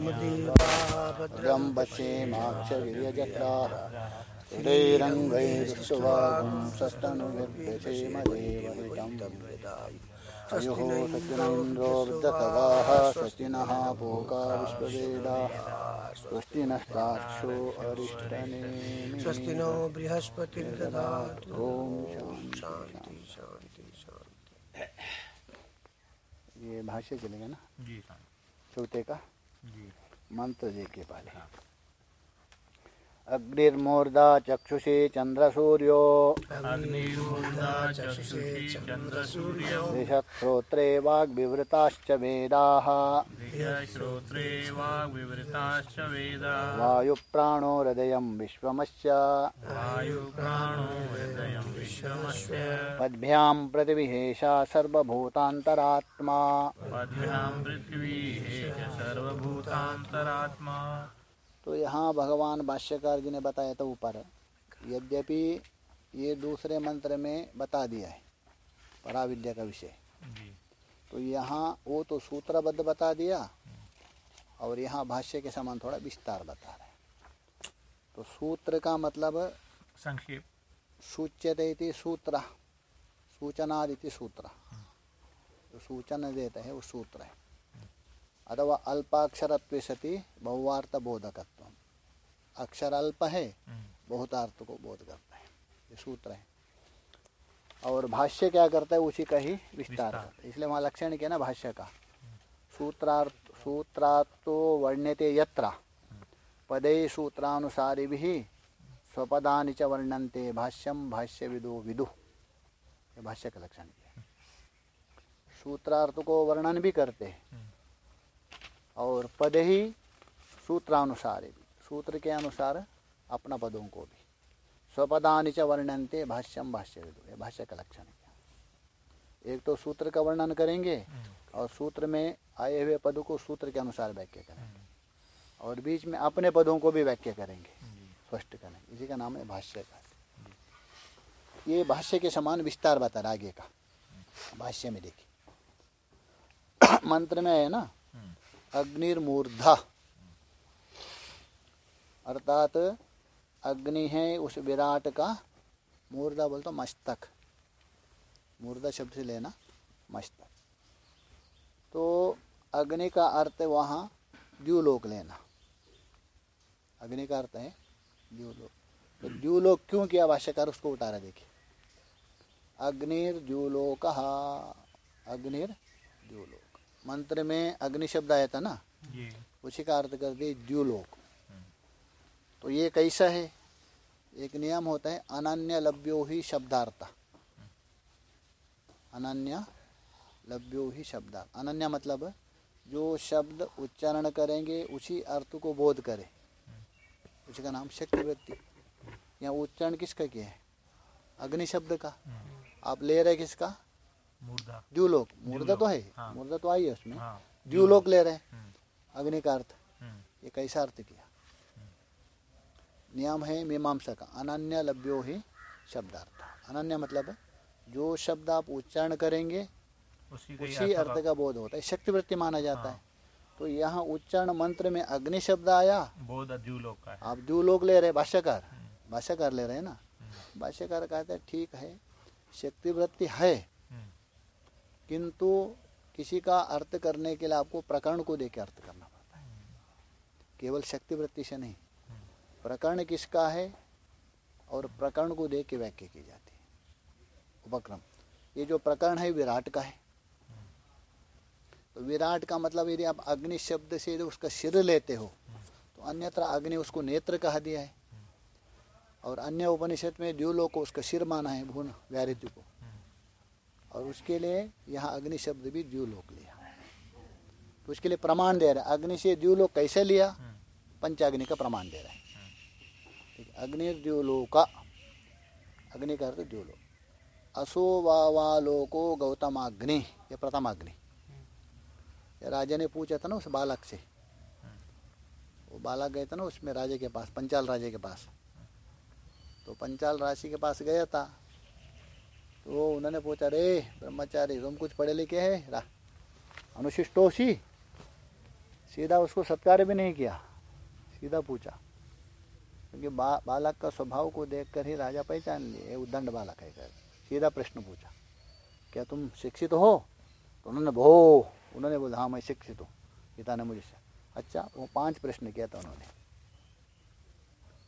भद्रं पश्येमाक्षगिर्यजत्रा स्थिरैरङ्गैरुष्टवागुं सस्तनुभिर्व्यसेम अयोः सत्यनेन्द्रो वृद्धतगाः स्वस्ति नः विश्ववेदाः। स्वस्ति ॐ शांति ये भाष्य चलेगा ना? जी चौथे का? जी मंत्र जी के पहले अग्निर्मूर्धा चक्षुषे चन्द्रसूर्यो दिशत्रोत्रे वाग्विवृताश्च वेदाः। वायुप्राणो हृदयं विश्वमस्य। पद्भ्यां प्रतिविहेशा सर्वभूतान्तरात्मा। तो यहाँ भगवान भाष्यकार जी ने बताया था ऊपर। यद्यपि ये दूसरे मंत्र में बता दिया है पराविद्या का विषय। तो यहाँ वो तो सूत्रबद्ध बता दिया और यहाँ भाष्य के समान थोड़ा विस्तार बता रहे हैं। तो सूत्र का मतलब संक्षेप। सूच्यते इति सूत्र सूचनादिति सूत्र। जो सूचना देता है वो सूत्र है। अथवा अल्पाक्षरत्व सति बहुवार्थ बोधकत्व अक्षर अल्प है हम्म, बहुतार्थ को बोध करता है ये सूत्र है। और भाष्य क्या करता है उसी का ही विस्तार। करता है। इसलिए वहाँ लक्षण क्या है ना भाष्य का। सूत्रार्थ सूत्रार्थो वर्ण्यते यत्र। पदे सूत्रानुसारी भी स्वपदानि च वर्णन्ते भाष्यम भाष्य विदो विदु। ये भाष्य का लक्षण किया है। सूत्रार्थ को वर्णन भी करते हैं। हम्म, और पद ही सूत्रानुसार भी सूत्र के अनुसार अपना पदों को भी। स्वपदानि च वर्णनते भाष्यम भाष्य ये भाष्य का लक्षण है एक तो सूत्र का वर्णन करेंगे हम्म, और सूत्र में आए हुए पदों को सूत्र के अनुसार व्याख्या करेंगे। हम्म, और बीच में अपने पदों को भी व्याख्या करेंगे। स्पष्ट करेंगे। इसी का नाम है भाष्य का। ये भाष्य के समान विस्तार बता रहा आगे का। भाष्य में देखिए। मंत्र में है ना हम्म, अग्निर्मूर्धा। अर्थात अग्नि है उस विराट का, मूर्धा बोलते तो मस्तक। मूर्धा शब्द से लेना, मस्तक। तो अग्नि का अर्थ वहाँ, द्यूलोक लेना। अग्नि का अर्थ है द्यूलोक। तो द्यूलोक क्यों किया भाष्यकार उसको उतारा, देखिए। अग्निर्द्यूलोक अग्निर द्यूलोक मंत्र में अग्नि शब्द आया था ना? उसी का अर्थ कर दिए द्यूलोक। हम्म, तो ये कैसा है? एक नियम होता है अनन्य लभ्यो ही शब्दार्थ। अनन्य लभ्यो ही शब्दार्थ अनन्य मतलब जो शब्द उच्चारण करेंगे उसी अर्थ को बोध करे। उसी का नाम शक्ति वृत्ति। यहाँ उच्चारण किसका किया है? अग्नि शब्द का। हम्म, आप ले रहे किसका? द्यूलोक। मूर्धा तो है। हाँ। मूर्धा तो आई है उसमें। हाँ। द्यूलोक ले रहे हैं। हम्म, अग्नि का अर्थ हम्म, ये कैसा अर्थ किया? नियम है मीमांसा का। अनन्य लभ्यो ही शब्दार्थ। अनन्य मतलब जो शब्द आप उच्चारण करेंगे उसी ही अर्थ का बोध होता है। शक्तिवृत्ति माना जाता हाँ। है। तो यहाँ उच्चारण मंत्र में अग्नि शब्द आया। बोध द्यूलोक का है। आप दो लोग ले रहे भाष्यकार। हम्म, भाष्यकार ले रहे हैं ना? हम्म, भाष्यकार कहते हैं ठीक है शक्तिवृत्ति है हम्म, किंतु किसी का अर्थ करने के लिए आपको प्रकरण को देकर अर्थ करना पड़ता है। केवल शक्तिवृत्ति से नहीं। प्रकरण किसका है और प्रकरण को देख के व्याख्या की जाती है। उपक्रम। ये जो प्रकरण है विराट का है। तो विराट का मतलब यदि आप अग्नि शब्द से यदि उसका सिर लेते हो तो अन्यत्र अग्नि उसको नेत्र कहा दिया है। और अन्य उपनिषद में द्यूलोक को उसका सिर माना है भून व्यारित्य को और उसके लिए यहाँ अग्नि शब्द भी द्यूलोक लिया। तो उसके लिए प्रमाण दे रहा अग्नि से द्यूलोक कैसे लिया? पंचाग्नि का प्रमाण दे रहा है। ठीक है अग्निर्द्यूलोका अग्नि का अर्थ द्यूलोक। असो वावालोको गौतमाग्नि, ये प्रथमाग्नि। ये राजा ने पूछा था ना उस बालक से। वो बालक गए थे ना उसमें राजे के पास, पंचाल राजे के पास। तो पंचाल राशि के पास गया था। तो उन्होंने पूछा रे ब्रह्मचारी तुम कुछ पढ़े लिखे है? रा अनुशिष्टोसी सीधा उसको सत्कार भी नहीं किया। सीधा पूछा क्योंकि बा, बालक का स्वभाव को देखकर ही राजा पहचान लिए उद्दंड बालक है। कर सीधा प्रश्न पूछा क्या तुम शिक्षित हो? तो उन्होंने भो उन्होंने बोला हाँ मैं शिक्षित हूँ। पिता ने मुझे अच्छा वो पाँच प्रश्न किया था उन्होंने।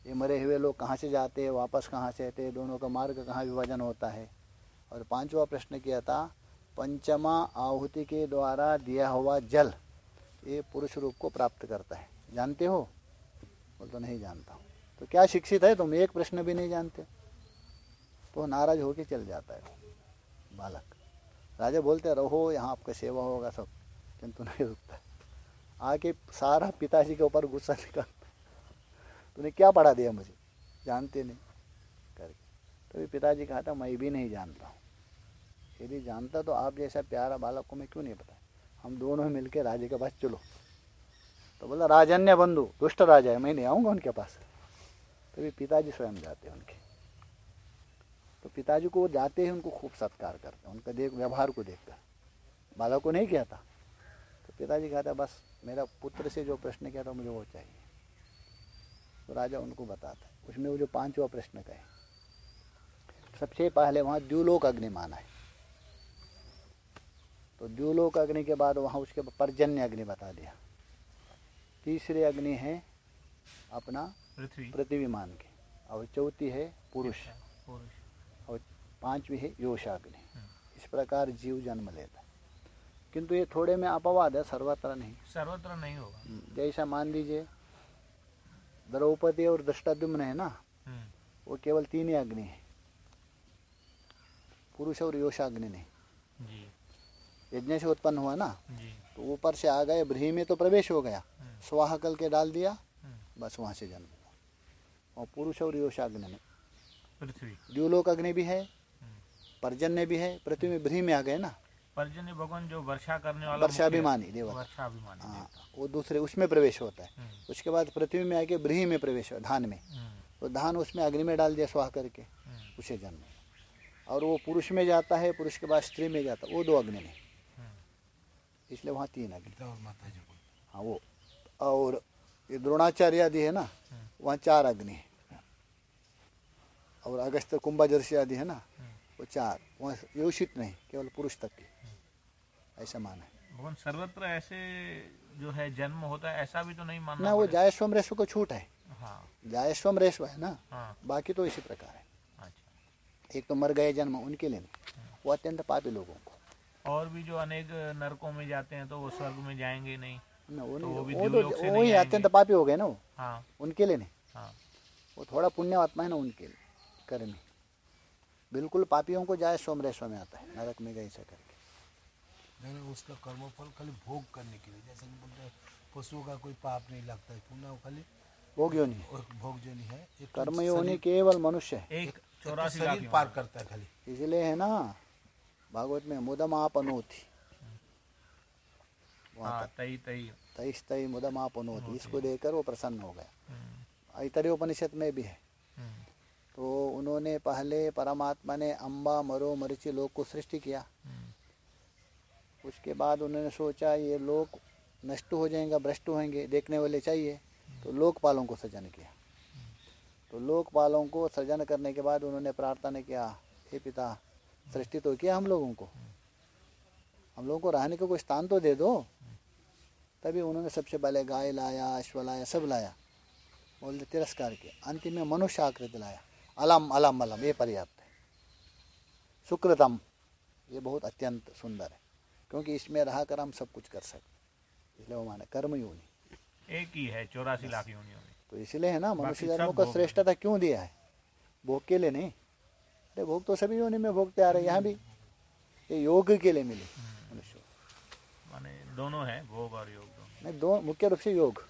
ये मरे हुए लोग कहाँ से जाते हैं? वापस कहाँ से आते हैं? दोनों का मार्ग कहाँ विभाजन होता है? और पांचवा प्रश्न किया था, पंचमा आहुति के द्वारा दिया हुआ जल, ये पुरुष रूप को प्राप्त करता है। जानते हो? बोल तो नहीं जानता हूँ। तो क्या शिक्षित है? तुम एक प्रश्न भी नहीं जानते। तो नाराज़ होके चल जाता है बालक। राजा बोलते रहो, यहाँ आपका सेवा होगा सब। किंतु नहीं रुकता। आके सारा पिताजी के ऊपर गुस्सा निकाल तूने क्या पढ़ा दिया मुझे? जानते नहीं। करके। तभी तो पिताजी कहा था, मैं भी नहीं जानता हूँ। यदि जानता तो आप जैसा प्यारा बालक को मैं क्यों नहीं पता हम दोनों ही मिलकर राजे के पास चलो। तो बोला, राजन्य बंधु, दुष्ट राजा है, मैं नहीं आऊँगा उनके पास। तभी तो पिताजी स्वयं जाते हैं उनके। तो पिताजी को वो जाते हैं उनको खूब सत्कार करते हैं, उनका देख, व्यवहार को देखकर। बालक को नहीं किया था। तो पिताजी कहता बस, मेरा पुत्र से जो प्रश्न किया था, मुझे वो चाहिए। तो राजा उनको बताता है। उसमें वो जो पांचवा प्रश्न का है सबसे पहले वहाँ द्यूलोक अग्नि माना है। तो द्यूलोक अग्नि के बाद वहाँ उसके पर्जन्य अग्नि बता दिया। तीसरे अग्नि है अपना पृथ्वी। पृथ्वी मान के। और चौथी है पुरुष। पुरुष। और पांचवी है योशाग्नि हम्म। इस प्रकार जीव जन्म लेता है। किंतु ये थोड़े में अपवाद है सर्वत्र नहीं। सर्वत्र नहीं होगा। हम्म, जैसा मान लीजिए द्रौपदी और दृष्टाद्युम्न है ना हम्म, वो केवल तीन ही अग्नि है। पुरुष और योशाग्नि नहीं। जी। यज्ञ से उत्पन्न हुआ ना? तो ऊपर से आ गए भ्री में तो प्रवेश हो गया। हम्म, स्वाहा कल के डाल दिया हम्म, बस वहाँ से जन्म हुआ। और पुरुष और योशाग्नि में। पृथ्वी। द्यूलोक अग्नि भी है हम्म। पर्जन्य भी है पृथ्वी में भ्री में आ गए ना? पर्जन्य भगवान जो वर्षा करने वाला वर्षाभिमानी देवता। वर्षाभिमानी हाँ वो दूसरे उसमें प्रवेश होता है। उसके बाद पृथ्वी में आके ब्रीही में प्रवेश हो धान में। तो धान उसमें अग्नि में डाल दिया स्वाह करके उसे जन्म। और वो पुरुष में जाता है पुरुष के बाद स्त्री में जाता है वो दो अग्नि हम्म, इसलिए वहाँ तीन जी को हाँ। वो। और ये द्रोणाचार्य आदि है ना हम्म, वहाँ चार अग्नि है। और अगस्त कुंभाजर्षि आदि है ना हम्म। वो चार। वहाँ योषित नहीं केवल पुरुष तक की। ऐसा माना है। भगवान सर्वत्र ऐसे जो है जन्म होता है ऐसा भी तो नहीं मानना ना वो। जायस्वम रेश्व को छूट है। हाँ। जायस्वम रेश्व है ना हाँ। बाकी तो इसी प्रकार है। अच्छा। एक तो मर गए जन्म उनके लिए वो अत्यंत पापी लोगों को। और भी जो अनेक नरकों में जाते हैं तो वो स्वर्ग में जाएँगे नहीं। ना वो तो वो भी वो तो अत्यंत पापी हो गए ना वो? हाँ। उनके लिए नहीं? हाँ। वो थोड़ा पुण्य आत्मा है ना उनके लिए कर्मी बिल्कुल पापियों को जाए सोम रेश्व में आता है नरक में गए ऐसा करके। नहीं उसका कर्मफल खाली भोग करने के लिए जैसे बोलते हैं पशुओं का कोई पाप नहीं लगता है वो खाली भोग योनि और भोग नहीं है तो कर्म योनि केवल मनुष्य है। एक तो चौरासी लाख पार करता है खाली। इसलिए है ना भागवत में मुदमापनोति। वहाँ हाँ तई तई। तईस तई मुदमापनोति। इसको देखकर वो प्रसन्न हो गया। हम्म, ऐतरेय उपनिषद में भी है। हम्म, तो उन्होंने पहले परमात्मा ने अम्बा मरो मरीचि लोक को सृष्टि किया। हम्म, उसके बाद उन्होंने सोचा ये लोक नष्ट हो जाएँगे भ्रष्ट होंगे देखने वाले चाहिए। तो लोकपालों को सृजन किया। तो लोकपालों को सृजन करने के बाद उन्होंने प्रार्थना किया हे पिता सृष्टि तो किया हम लोगों को। हम लोगों को रहने का कोई स्थान तो दे दो। तभी उन्होंने सबसे पहले गाय लाया अश्व लाया सब लाया। बोलते तिरस्कार किया। अंतिम में मनुष्य आकृति लाया। अलम अलम अलम ये पर्याप्त है। शुक्रतम ये बहुत अत्यंत सुंदर है। क्योंकि इसमें रह कर हम सब कुछ कर सकते इसलिए वो माने कर्म योनि। एक ही है चौरासी लाख योनियों में। तो इसलिए है ना मनुष्य जन्म को श्रेष्ठता क्यों दिया है? भोग के लिए नहीं। अरे भोग तो सभी योनि में भोगते आ रहे यहाँ भी। ये योग के लिए मिले मनुष्य। माने दोनों है भोग और योग दोनों। नहीं दो मुख्य रूप से योग।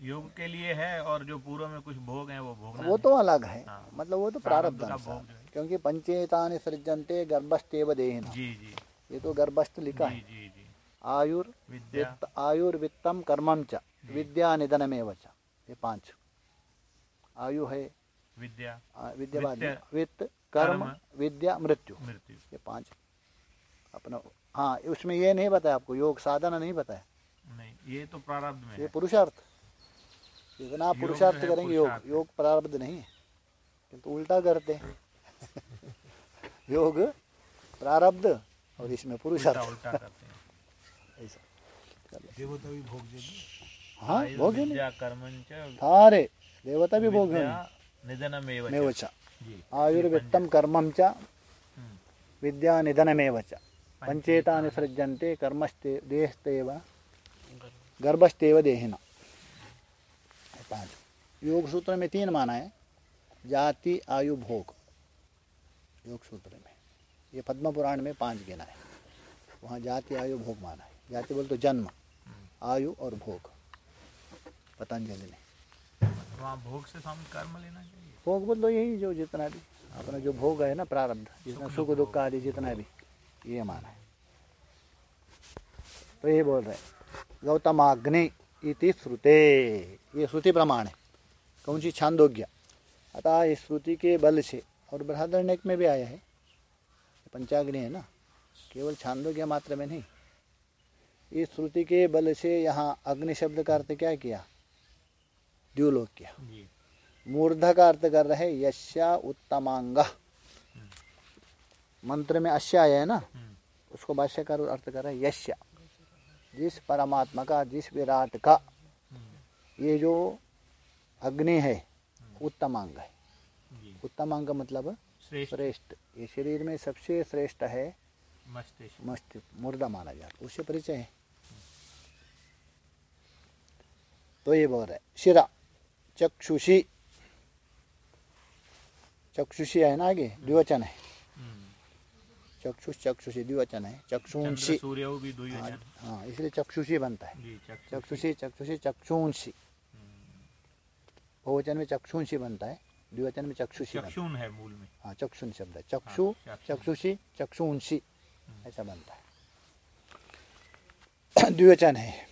योग के लिए है और जो पूर्व में कुछ भोग हैं वो भोगना वो तो अलग है। हाँ। मतलब वो तो प्रारब्ध भोग है। क्योंकि पंचेतानि सृजनते गर्भस्थेव नहीं। देहिना। जी जी। ये तो गर्भस्थ लिखा है। आयुर आयुर्वित्तम कर्मम च। विद्या निधनमेव च। ये पाँच। आयु है विद्या आ, विद्या बाद में। वित्त, कर्म कर्म, विद्या मृत्यु मृत्यु ये पाँच अपना हाँ उसमें ये नहीं बताया आपको योग साधना नहीं बताया नहीं ये तो प्रारब्ध में ये है पुरुषार्थ जितना योग पुरुषार्थ करेंगे योग योग प्रारब्ध नहीं है किंतु उल्टा करते हैं योग प्रारब्ध और इसमें पुरुषार्थ उल्टा करते हैं ऐसा देवता भी भोग हाँ भोग कर्मंच सारे देवता भी भोग निधनमेव च। में वचा जी आयुर्वित्तम कर्मम च। हम्म, विद्या निधनमेव च पंचेतानि सृज्यन्ते कर्मस्ते देहस्तेव गर्भस्तेव देहिना। पाँच योग सूत्र में तीन माना है। जाति आयु भोग। योग सूत्र में ये पद्म पुराण में पाँच गिना है। वहाँ जाति आयु भोग माना है। जाति बोल तो जन्म आयु और भोग। पतंजलि ने वहाँ भोग से स्वामी कर्म लेना भोग तो यही जो जितना भी, अपना जो भोग है ना प्रारब्ध जितना सुख दुख आदि जितना भी, ये माना है। तो ये बोल रहे गौतमाग्नि इति श्रुते, ये श्रुति प्रमाण है। कौन सी? छांदोग्य। अतः इस श्रुति के बल से, और बृहदरण्यक में भी आया है। पंचाग्नि है ना, केवल छांदोग्य मात्र में नहीं। इस श्रुति के बल से यहाँ अग्नि शब्द का अर्थ क्या किया? द्युलोक किया मूर्ध का अर्थ कर रहे यश्या उत्तमांग मंत्र में अश्या आया है ना? उसको भाष्यकार अर्थ कर रहे यश्या। जिस परमात्मा का जिस विराट का ये जो अग्नि है उत्तमांग है। उत्तमांग मतलब श्रेष्ठ। ये शरीर में सबसे श्रेष्ठ है। मस्तिष्क। मस्तिष्क मुर्दा माना जाता उससे परिचय है। तो ये बोल रहे शिरा चक्षुषी। चक्षुषी है ना आगे? द्विवचन है हम्म, चक्षुष चक्षुषी द्विवचन है चक्षुंशी हाँ इसलिए चक्षुषी बनता है. चक्षुषी. चक्षुषी चक्षुंशी बहुवचन में चक्षुंशी बनता है द्विवचन में चक्षुषी चक्षुन है. मूल में. हाँ चक्षुन शब्द है. चक्षु हाँ, चक्षुषी चक्षुंशी ऐसा बनता है. द्विवचन है.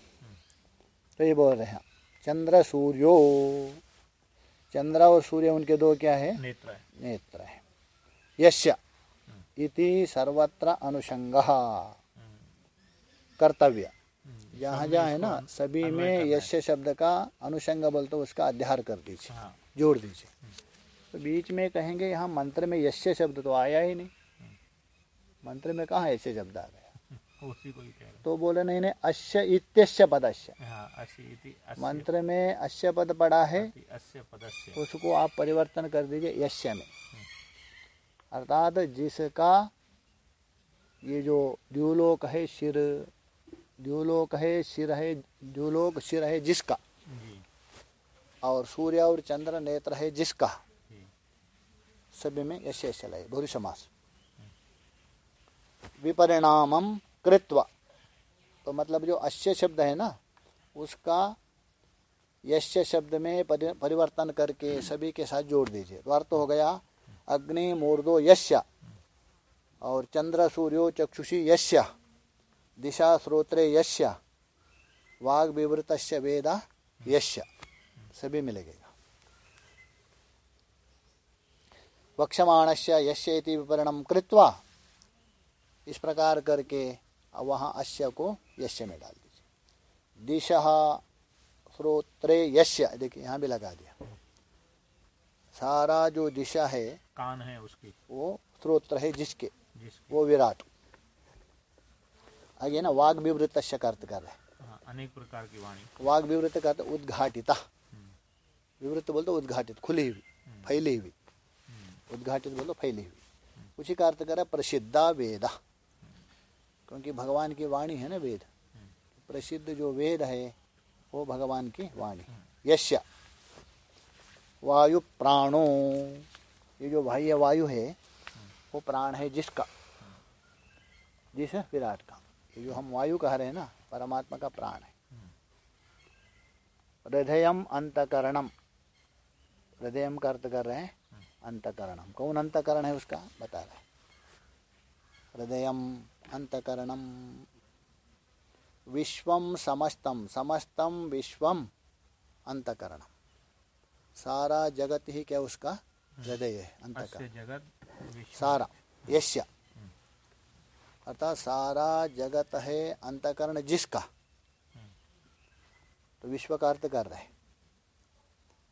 तो ये बोल रहे हैं चंद्र सूर्यो। चंद्र और सूर्य उनके दो क्या है? नेत्र है। नेत्र है। यश्य इति सर्वत्र अनुषंग। कर्तव्य। हम्म, जहाँ जहाँ है ना सभी में। यश्य शब्द का अनुषंग बोल तो उसका अध्यार कर दीजिए हाँ। जोड़ दीजिए। तो बीच में कहेंगे यहाँ मंत्र में यश्य शब्द तो आया ही नहीं। मंत्र में कहाँ ऐसे शब्द आ गया उसी को ही कह रहे तो बोले नहीं नहीं अश्य इत्यस्य पदस्य। हैं। मंत्र में अश्य पद पड़ा है अस्य पदस्य। उसको आप परिवर्तन कर दीजिए यश्य में। अर्थात जिसका ये जो द्यूलोक है शिर द्यूलोक है सिर है द्यूलोक सिर है जिसका और सूर्य और चंद्र नेत्र है जिसका सभी में यश्य यश लय भूरि समास। विपरिणामम कृत्वा। तो मतलब जो अश्य शब्द है ना, उसका यश्य शब्द में परि- परिवर्तन करके सभी के साथ जोड़ दीजिए। तो अर्थ हो गया, अग्नि मूर्धो यश्य, और चंद्र, सूर्यो, चक्षुषी यश्य, दिशा, स्रोत्रे यश्य, वाग विवृत वेद यश्य, सभी में लगेगा वक्षमाणस्य यश्य विपरणम कृत्वा, इस प्रकार करके वहाँ अश्य को यश्य में डाल दीजिए। दिशा श्रोत्रे यश्य देखिए यहाँ भी लगा दिया। सारा जो दिशा है कान है उसकी। वो स्रोत्र है जिसके जिसकी। वो विराट। आगे ना वाग विवृत कर रहे हाँ, अनेक प्रकार की वाणी। वाग विवृत का अर्थ उद्घाटिता। विवृत बोलते उद्घाटित खुली हुई फैली हुई। उद्घाटित बोलो फैली हुई। उसी का अर्थ करा प्रसिद्धा वेदा। क्योंकि भगवान की वाणी है ना वेद। प्रसिद्ध जो वेद है, वो भगवान की वाणी। यश्य वायु प्राणो। ये जो बाह्य वायु है, वो प्राण है जिसका? जिस विराट का। ये जो हम वायु कह रहे हैं ना, परमात्मा का प्राण है। हृदय अंतकरणम। हृदय का अर्थ कर रहे हैं, अंतकरणम। कौन अंतकरण है उसका? बता रहे हैं। हृदयम अंतकरणम विश्वम समस्तम समस्तम विश्वम अंतकरणम सारा जगत ही क्या उसका? हृदय है अंतकरण जगत सारा यश्य। अर्थात सारा जगत है अंतकरण जिसका? तो विश्व का अर्थ कर रहे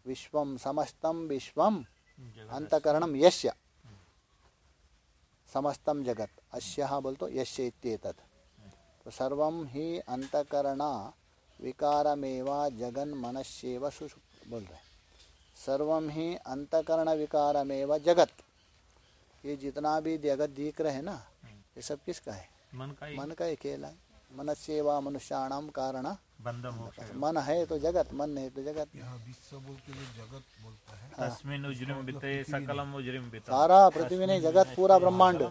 विश्वम समस्तम विश्वम जगत अंतकरणम यस्य समस्तम जगत। अस्य बोल तो यस्य इत्येतत्। तो सर्वम ही अंतकरण विकारमेवा जगन मनस्येव सुषुप्त बोल रहे सर्वम ही अंतकरण विकारमेव जगत। ये जितना भी जगत दिख रहे हैं ना ये सब किसका है? मन का ही मन का ही खेल है मनस्येवा मनुष्याणाम कारण। मन है तो जगत मन है तो जगत। यहाँ विश्व बोल के जो जगत बोलता है। सारा पृथ्वी नहीं जगत पूरा ब्रह्मांड।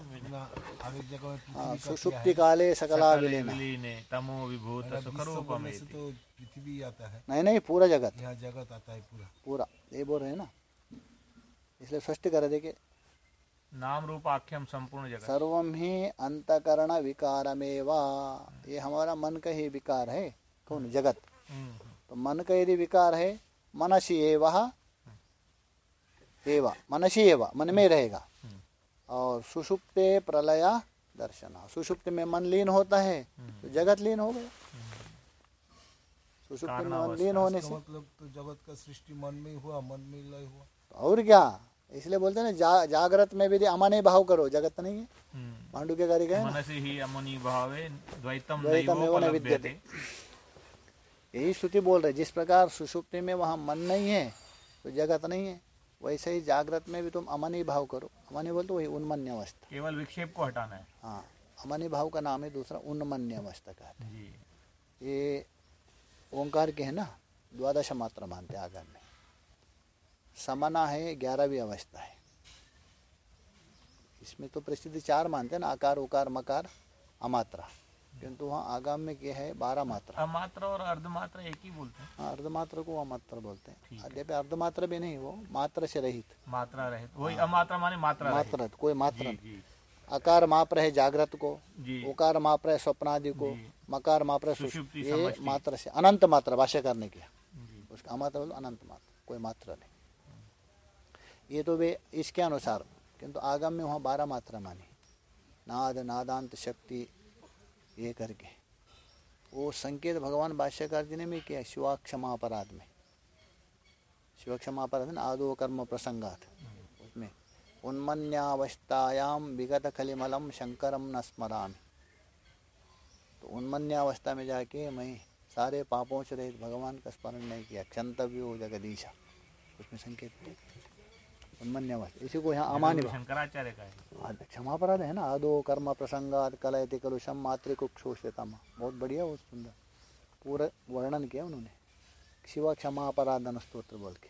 हाँ का क्या सुषुप्ति है? काले सकला विलीन। तमो विभूत से तो पृथ्वी आता है। नहीं नहीं पूरा जगत। यहाँ जगत आता है पूरा। पूरा ये बोल रहे हैं ना। इसलिए स्पष्ट कर देखिए। नाम रूप आख्यम संपूर्ण जगत। सर्वम ही अंतकरण विकारमेवा। ये हमारा मन का ही विकार है। कौन? जगत। हम्म, तो मन का यदि विकार है मनसी एव एवा मनसी एवा मन में रहेगा। और सुषुप्ते प्रलया दर्शन। सुषुप्त में मन लीन होता है तो जगत लीन हो गया। सुषुप्त में मन लीन होने से मतलब तो जगत का सृष्टि मन में हुआ मन में लय हुआ। तो और क्या? इसलिए बोलते हैं ना जा, जागृत में भी अमन अमने भाव करो जगत नहीं है। हम्म। मांडू के कार्य ही द्वैतम यही श्रुति बोल रहे जिस प्रकार सुषुप्ति में वहाँ मन नहीं है तो जगत नहीं है। वैसे ही जागृत में भी तुम अमनी भाव करो। अमनी बोल तो वही उन्मन्य अवस्था। केवल विक्षेप को हटाना है। हाँ अमनी भाव का नाम है दूसरा उन्मन्य अवस्था का जी। ये ओंकार के है ना द्वादश मात्रा मानते हैं आगम में। समना है ग्यारहवीं अवस्था है। इसमें तो प्रसिद्ध चार मानते हैं ना आकार उकार मकार अमात्रा। किंतु वहाँ आगाम में क्या है? बारह मात्रा। अमात्र और अर्धमात्र एक ही बोलते हैं? हाँ अर्धमात्र को अमात्र बोलते हैं। है। अद्यपि अर्धमात्र भी नहीं वो मात्र से रहित। मात्रा रहित। वही अमात्रा माने मात्रा मात्र कोई मात्र आकार माप रहे जागृत को उकार माप रहे स्वप्नादि को मकार माप रहे। ये। मात्र से अनंत मात्रा भाष्य करने की उसका अमात्र बोलो अनंत मात्र कोई मात्रा नहीं। ये तो वे इसके अनुसार किंतु आगम में वहाँ बारह मात्रा मानी। नाद नादांत शक्ति ये करके। वो संकेत भगवान भाष्यकार जी ने भी किया शिवा क्षमा अपराध में शिव क्षमा अपराध में आदो कर्म प्रसंगात। उसमें उन्मन्यावस्थायाम विगत खलिमलम शंकरम न स्मरामि। तो उन्मन्यावस्था में जाके मैं सारे पापों से रहित भगवान का स्मरण नहीं किया। क्षंतव्यो जगदीशा। उसमें संकेत है। उन्मन्यावस्था इसी को यहाँ अमान्य शंकराचार्य का है। आद- क्षमापराध है ना। आदो कर्म प्रसंगात कलयति कलुषम मातृकुक्षोषितम। बहुत बढ़िया बहुत सुंदर। पूरा वर्णन किया उन्होंने। शिव क्षमापराधन स्त्रोत्र बोल के।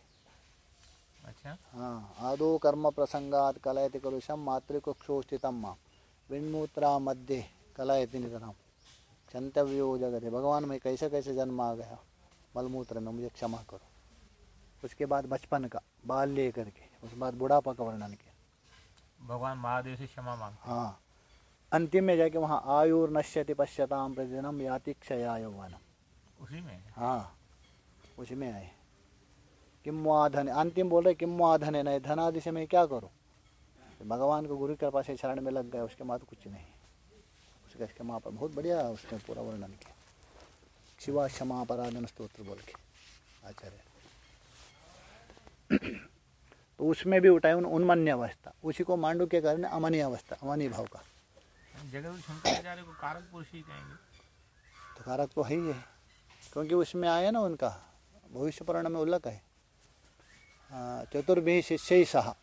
अच्छा। हाँ आदो कर्म प्रसंगात कलयति कलुषम मातृकुक्षोषितम। विन्मूत्रा मध्य कलयति निधनम क्षंतव्यो जगत भगवान में कैसे कैसे जन्म आ गया? मलमूत्र में मुझे क्षमा करो। उसके बाद बचपन का बाल ले करके उसके बाद बुढ़ापा का वर्णन किया। भगवान महादेव से क्षमा मांगते हाँ। अंतिम में जाके वहाँ आयुर्नश्यति पश्यताम प्रतिदिनम याति क्षया यौवनम हैं। उसी में? हाँ। उसी में आए। किम वा धन अंतिम बोल रहे किम वा धन है नहीं धनादि से मैं क्या करूँ? तो भगवान को गुरु कृपा से शरण में लग गया उसके बाद कुछ नहीं। उसका क्षमा पर बहुत बढ़िया उसने पूरा वर्णन किया। शिवा क्षमा अपराधन स्त्रोत्र बोल के। आचार्य। तो उसमें भी उठाए उन उन्मन्य अवस्था। उसी को मांडू के कारण अमनी अवस्था अमनी भाव का। जगत को कारक पुरुष ही कहेंगे। तो कारक तो है ही है। क्योंकि उसमें आया ना उनका भविष्य पुराण में उल्लेख है। चतुर्भि शिष्य ही सहा।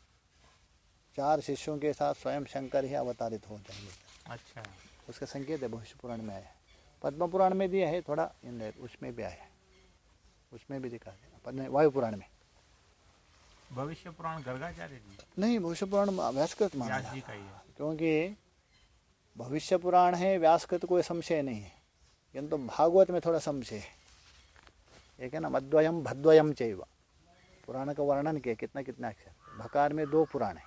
चार शिष्यों के साथ स्वयं शंकर ही अवतारित हो जाएँगे। अच्छा। उसका संकेत है भविष्य पुराण में आया। है पद्म पुराण में दिया है थोड़ा इन उसमें भी आया। है उसमें भी दिखा देना वायु पुराण में। भविष्य पुराण गर्गाचार्य जी। नहीं भविष्य पुराण व्यासकृत माना। व्यास जी का ही है। क्योंकि भविष्य पुराण है व्यासकृत कोई संशय नहीं है। किंतु भागवत में थोड़ा संशय है। एक है ना मद्वयम भद्वयम चैव। पुराण का वर्णन किया कितना कितना अक्षर। भकार में दो पुराण है।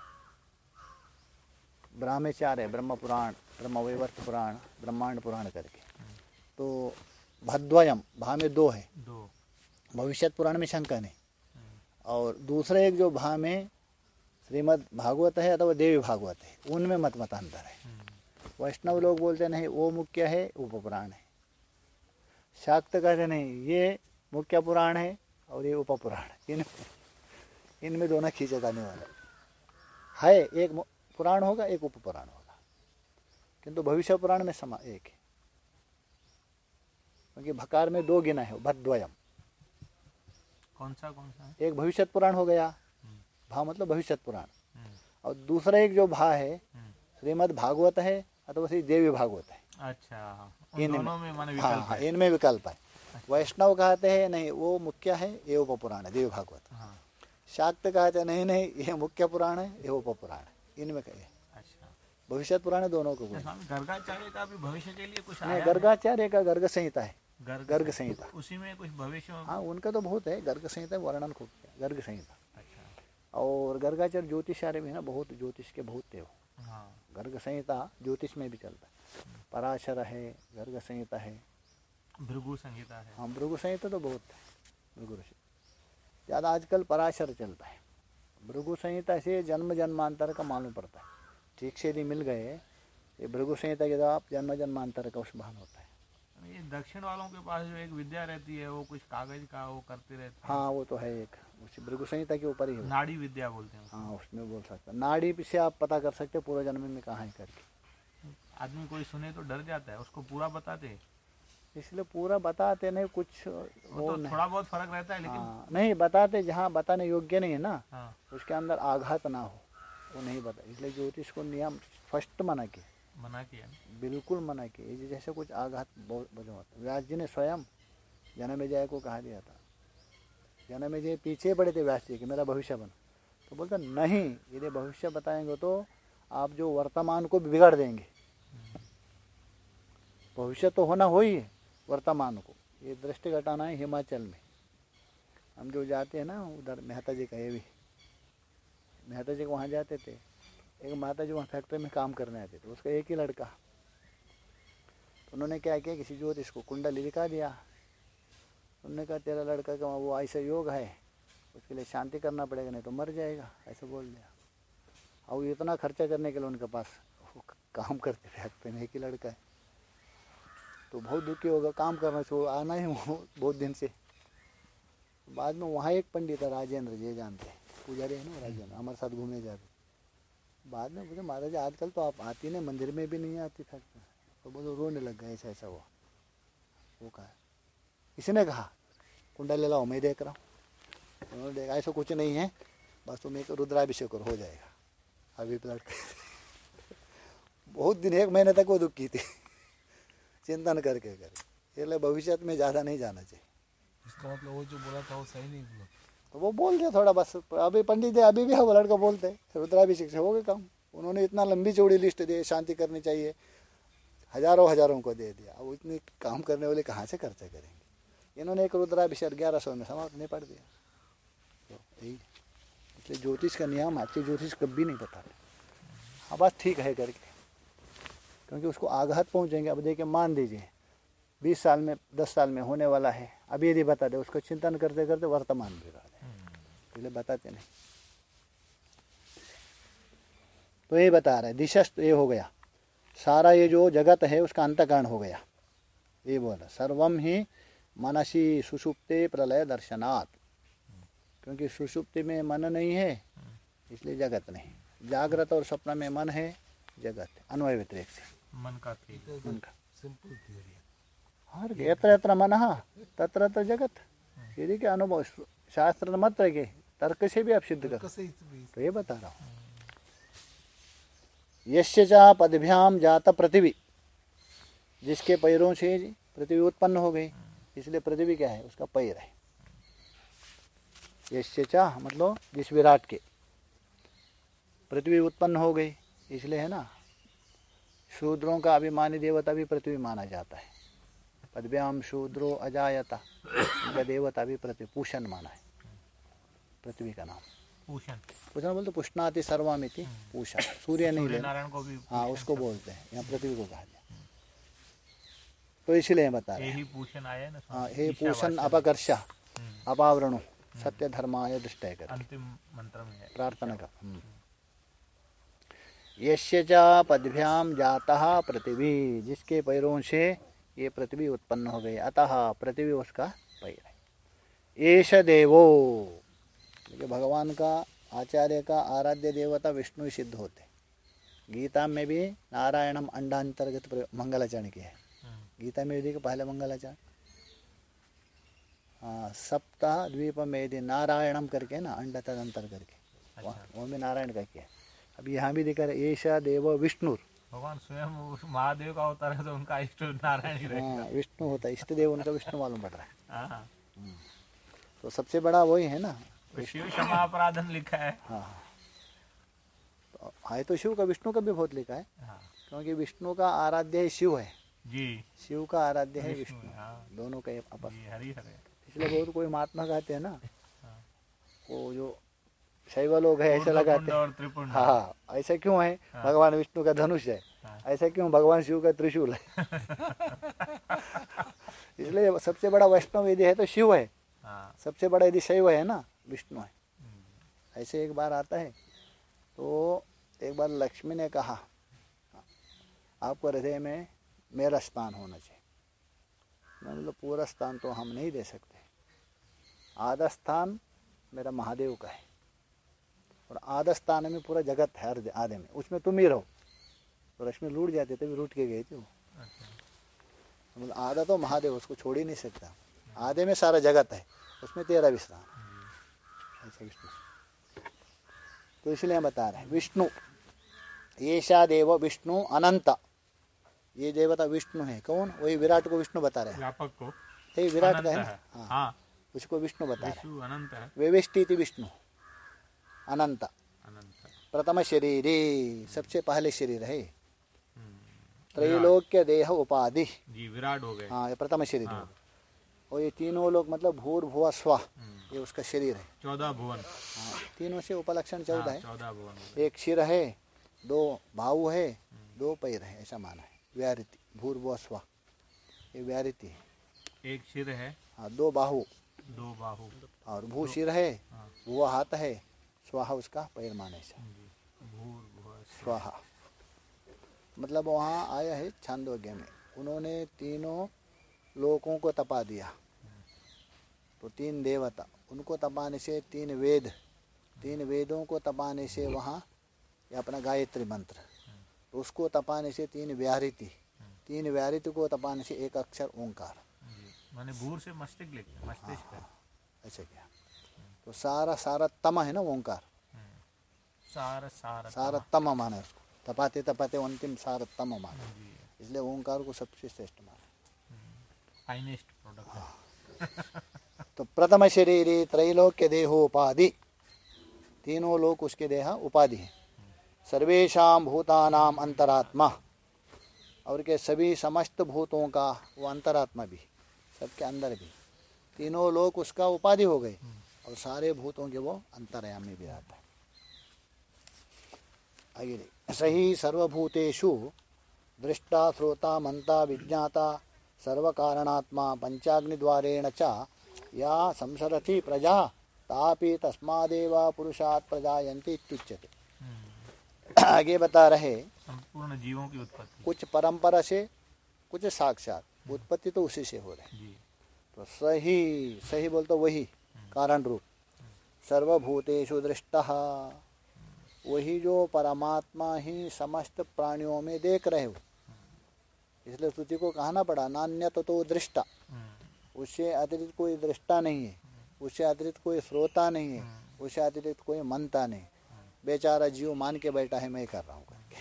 ब्राह्मे चार है ब्रह्म पुराण ब्रह्म वैवर्त पुराण ब्रह्मांड पुराण करके। तो भद्वयम भा में दो है। दो। भविष्यत पुराण में शंका नहीं। और दूसरा एक जो भा में श्रीमद भागवत है अथवा देवी भागवत है, उनमें मत मतांतर है। वैष्णव लोग बोलते नहीं, वो मुख्य है, उपपुराण है। शाक्त कहते नहीं, ये मुख्य पुराण है और ये उप पुराण इन, इनमें दोनों खींचे जाने वाले। है, एक पुराण होगा, एक उप पुराण होगा। किंतु भविष्य पुराण में समा, एक है। क्योंकि भकार में दो गिना है, भद्वयम। कौन सा कौन सा है? एक भविष्य पुराण हो गया। भा मतलब भविष्य पुराण। हम्म, और दूसरा एक जो भा है श्रीमद भागवत है अथवा श्री देवी भागवत है। अच्छा उन इनमें- दोनों में हाँ विकल्प हाँ है। इनमें विकल्प है। वैष्णव कहते हैं नहीं वो मुख्य है ये उप पुराण है देवी भागवत। हाँ। शाक्त कहते हैं नहीं नहीं ये मुख्य पुराण है ये उप पुराण है। इनमें कहे अच्छा। भविष्य पुराण है दोनों को तो गर्गाचार्य का भी भविष्य के लिए कुछ नहीं गर्गाचार्य का गर्ग संहिता है। गर्ग गर्ग संहिता। उसी में कुछ भविष्य हाँ उनका तो बहुत है गर्ग संहिता वर्णन खूब किया गर्ग संहिता। अच्छा। और गर्गाचार्य ज्योतिषार्य में है ना बहुत ज्योतिष के बहुत थे वो हाँ। गर्ग संहिता ज्योतिष में भी चलता है। पराशर है गर्ग संहिता है। भृगु संहिता है। हाँ भृगु संहिता तो बहुत है भृगु ऋषि। ज़्यादा आजकल पराशर चलता है। भृगु संहिता से जन्म जन्मांतर का मालूम पड़ता है। ठीक से यदि मिल गए ये भृगु संहिता के द्वारा जन्म जन्मांतर का उस भान होता है। ये दक्षिण वालों के पास जो एक विद्या रहती है वो कुछ कागज़ का वो करते रहते हैं। हाँ वो तो है एक। उस भृगु संहिता के ऊपर ही है। नाड़ी विद्या बोलते हैं हाँ उसमें बोल सकते हैं। नाड़ी से आप पता कर सकते हैं पूर्व जन्म में कहाँ है करके। आदमी कोई सुने तो डर जाता है उसको पूरा बताते। इसलिए पूरा बताते नहीं कुछ वो तो थोड़ा बहुत फ़र्क रहता है लेकिन हाँ नहीं बताते जहाँ बताने योग्य नहीं है ना हाँ। उसके अंदर आघात ना हो। वो नहीं बता इसलिए ज्योतिष को नियम स्पष्ट मना किया मना किया। बिल्कुल मना किया। ये जैसे कुछ आघात बजा व्यास जी ने स्वयं जन्मेजय को कहा दिया था। जन्मेजय पीछे पड़े थे व्यास जी कि, मेरा भविष्य बन। तो बोलते, नहीं, यदि भविष्य बताएँगे तो आप जो वर्तमान को बिगाड़ देंगे। भविष्य तो होना हो ही है, वर्तमान को। ये दृष्टि घटाना है हिमाचल में। हम जो जाते हैं ना, उधर मेहता जी का ये भी। मेहता जी को वहाँ जाते थे। एक माता जी वहाँ फैक्ट्री में काम करने आते थे, उसका एक ही लड़का। तो उन्होंने क्या किया, किसी ज्योतिष को कुंडली दिखा दिया। उन्होंने कहा, तेरा लड़का का वो ऐसा योग है, उसके लिए शांति करना पड़ेगा, नहीं तो मर जाएगा, ऐसा बोल दिया। और इतना खर्चा करने के लिए उनके पास वो काम करते फैक्ट्री में एक ही लड़का है। तो बहुत दुखी होगा, काम करना वो आना ही वो बहुत दिन से। बाद में वहाँ एक पंडित है, राजेंद्र जी जानते हैं। पुजारी है ना, राजेंद्र, हमारे साथ घूमने जाते बाद में बोले, महाराज, आजकल तो आप आती नहीं, मंदिर में भी नहीं आती फैक्ट्री तो। बोलो, रोने लग गए ऐसा ऐसा वो वो कहा किसी कहा? कुंडा ले लाओ, मैं देख रहा हूँ। उन्होंने देखा, ऐसा कुछ नहीं है, बस तुम एक रुद्राभिषेक हो जाएगा। अभी लड़के बहुत दिन, एक महीने तक वो दुखी थी। चिंतन करके करके। इसलिए भविष्य में ज़्यादा नहीं जाना चाहिए। इसका मतलब वो जो बोला था, वो सही नहीं बोला। तो वो बोल दिया थोड़ा बस, अभी पंडित जी अभी भी वो लड़का बोलते हैं रुद्राभिषेक से हो गए काम। उन्होंने इतना लंबी चौड़ी लिस्ट दी, शांति करनी चाहिए। हज़ारों हज़ारों को दे दिया। अब इतनी काम करने वाले कहाँ से खर्चा करेंगे? इन्होंने एक रुद्राभिषेक ग्यारह सौ में समाप्त नहीं पढ़ दिया। तो यही। इसलिए ज्योतिष का नियम अच्छे ज्योतिष कभी नहीं बताते हाँ बस ठीक है करके। क्योंकि उसको आघात पहुँचेंगे। अब देखिए, मान दीजिए बीस साल में, दस साल में होने वाला है। अभी यदि बता दे, उसको चिंतन करते करते वर्तमान बिगाड़ दे इसलिए बताते नहीं तो ये बता रहे दिशस्त ये हो गया। सारा ये जो जगत है उसका अंतकरण हो गया। ये बोला सर्वम ही मनसी सुषुप्ते प्रलय दर्शनात्। क्योंकि सुषुप्ति में मन नहीं है इसलिए जगत नहीं। जागृत और स्वप्न में मन है जगत। अन्वय व्यतिरेक से। मन का थी उनका सिंपल थियोरी और यत्र यत्र मन तत्र तत्र जगत। यदि के अनुभव शास्त्र मत के तर्क से भी आप सिद्ध कर तो ये बता रहा हूँ। यश्य चा पदभ्याम जात पृथ्वी। जिसके पैरों से पृथ्वी उत्पन्न हो गई। इसलिए पृथ्वी क्या है? उसका पैर है। यश्य चा मतलब जिस विराट के। पृथ्वी उत्पन्न हो गई। इसलिए है ना शूद्रों का अभिमानी देवता भी पृथ्वी माना जाता है। पदभ्याम शूद्रो अजायता। उनका देवता भी पृथ्वी पूषण माना है। पृथ्वी का नाम। पूषण। पूषण बोलते पुष्णाति सर्वामिति पूषण। सूर्य नहीं लेना नारायण को भी हाँ उसको बोलते हैं। यहाँ पृथ्वी को कहा गया तो इसलिए बता रहे हैं। पूषण आया ना हाँ हे पूषण अपकर्षा। हम्म, अपावरणो। सत्य धर्माय दृष्टय कर अंतिम मंत्र में प्रार्थना का। हम्म। यश्य च पदभ्याम जाता पृथ्वी जिसके पैरों से ये पृथ्वी उत्पन्न हो गई। अतः पृथ्वी उसका पैर है। एश देवो। देखिए भगवान का आचार्य का आराध्य देवता विष्णु सिद्ध होते। गीता में भी नारायणम अंडांतर्गत मंगलाचरण किया है। हम्म, गीता में भी देखो पहले मंगलाचरण। हाँ सप्ताह द्वीप में यदि नारायणम करके ना अंड तदंतर करके। वहाँ- वो भी नारायण का किया है। अब यहाँ भी दिखा रहे ऐशा देव विष्णु भगवान स्वयं महादेव का अवतार है तो उनका इष्ट नारायण ही हाँ विष्णु होता है इष्ट देव उनका विष्णु मालूम पड़ रहा है। हाँ। तो सबसे बड़ा वही है ना शिव क्षमा अपराधन लिखा है। हाँ। तो है तो शिव का विष्णु का भी बहुत लिखा है। हाँ। क्योंकि विष्णु का आराध्य है शिव है। जी। शिव का आराध्य है विष्णु विष्णु। हाँ दोनों का आपस। इसलिए बहुत कोई महात्मा कहते हैं ना। हाँ। वो जो शैव लोग है ऐसे लगाते हैं। हाँ हाँ ऐसा क्यों है? हाँ। भगवान विष्णु का धनुष है। हाँ। ऐसा क्यों? भगवान शिव का त्रिशूल है। इसलिए सबसे बड़ा वैष्णव यदि है तो शिव है। हाँ। सबसे बड़ा यदि शैव है ना विष्णु है। ऐसे एक बार आता है तो एक बार लक्ष्मी ने कहा आपको हृदय में मेरा स्थान होना चाहिए। मैंने बोला पूरा स्थान तो हम नहीं दे सकते। आधा स्थान मेरा महादेव का है। और आधा स्थान में पूरा जगत है आधे में। उसमें तुम ही रहो। तो लक्ष्मी लूट जाती तभी रूठ के गई थी वो। मैं बोला, आधा तो महादेव उसको छोड़ ही नहीं सकता। आधे में सारा जगत है उसमें तेरा भी विश्राम ऐसा विष्णु। तो इसलिए हम बता रहे हैं विष्णु ऐसा देव विष्णु अनंत। ये देवता विष्णु है। कौन? वही विराट को विष्णु बता रहे हैं। व्यापक को। विराट का है है। ना हाँ। हाँ। उसको विष्णु बता रहे हैं। विष्णु अनंत है। थी विष्णु। अनंत। प्रथम शरीर। सबसे पहले शरीर है। हम्म, त्रैलोक्य देह उपाधि। विराट हो गए। हाँ ये प्रथम शरीर हाँ। और ये तीनों लोग मतलब भूर भुआ स्वा हम्म, ये उसका शरीर है। चौदह भुवन। हाँ तीनों से उपलक्षण चौदह हाँ, है चौदह भुवन एक सिर है दो भाव है दो पैर है ऐसा माना है। व्यारिति भुआ स्वा ये व्यारिति है। एक सिर है हाँ दो बाहु। दो बाहु। और भू सिर है हाँ। भुआ हाथ है स्वाहा उसका पैर माने से। जी भूर स्वाहा मतलब वहाँ आया है छांदोग्य में। उन्होंने तीनों लोगों को तपा दिया। तो तीन देवता उनको तपाने से तीन वेद तीन वेदों को तपाने से वहाँ ये अपना गायत्री मंत्र। तो उसको तपाने से तीन व्याहृति तीन व्याहृति को तपाने से एक अक्षर ओंकार। मैंने भूर से मस्तिष्क लिखा मस्तिष्क है ऐसे किया तो सारा सारा तम है ना ओंकार? हम्म, सार सार सारा तम माना है उसको। तपाते तपाते अंतिम सारा तम माना। इसलिए ओंकार को सबसे श्रेष्ठ माना। फाइनेस्ट प्रोडक्ट है। तो प्रथम शरीर त्रैलोक्य देहोपाधि तीनों लोक उसके देह उपाधि है। सर्वेशा भूतानाम अंतरात्मा। और के सभी समस्त भूतों का वो अंतरात्मा भी, सबके अंदर भी। तीनों लोक उसका उपाधि हो गए और सारे भूतों के वो अंतरयाम में भी आता है। आगे सही सर्वभूतेषु, दृष्टा, श्रोता, मंता, विज्ञाता, सर्वकारणात्मा, पंचाग्निद्वारेण च या संसरति प्रजा तापि तस्मादेव पुरुषात् प्रजायन्ति इत्युच्यते। हम्म, आगे बता रहे संपूर्ण जीवों की उत्पत्ति। कुछ परंपरा से कुछ साक्षात उत्पत्ति तो उसी से हो रही जी। तो सही सही बोल तो वही कारण रूप। सर्वभूतेषु दृष्ट। वही जो परमात्मा ही समस्त प्राणियों में देख रहे हो। इसलिए स्तुति को कहना पड़ा नान्य तो, तो दृष्टा। हम्म, उससे अतिरिक्त कोई दृष्टा नहीं है उससे अतिरिक्त कोई श्रोता नहीं है उससे अतिरिक्त कोई मनता नहीं। बेचारा जीव मान के बैठा है मैं कर रहा हूँ करके।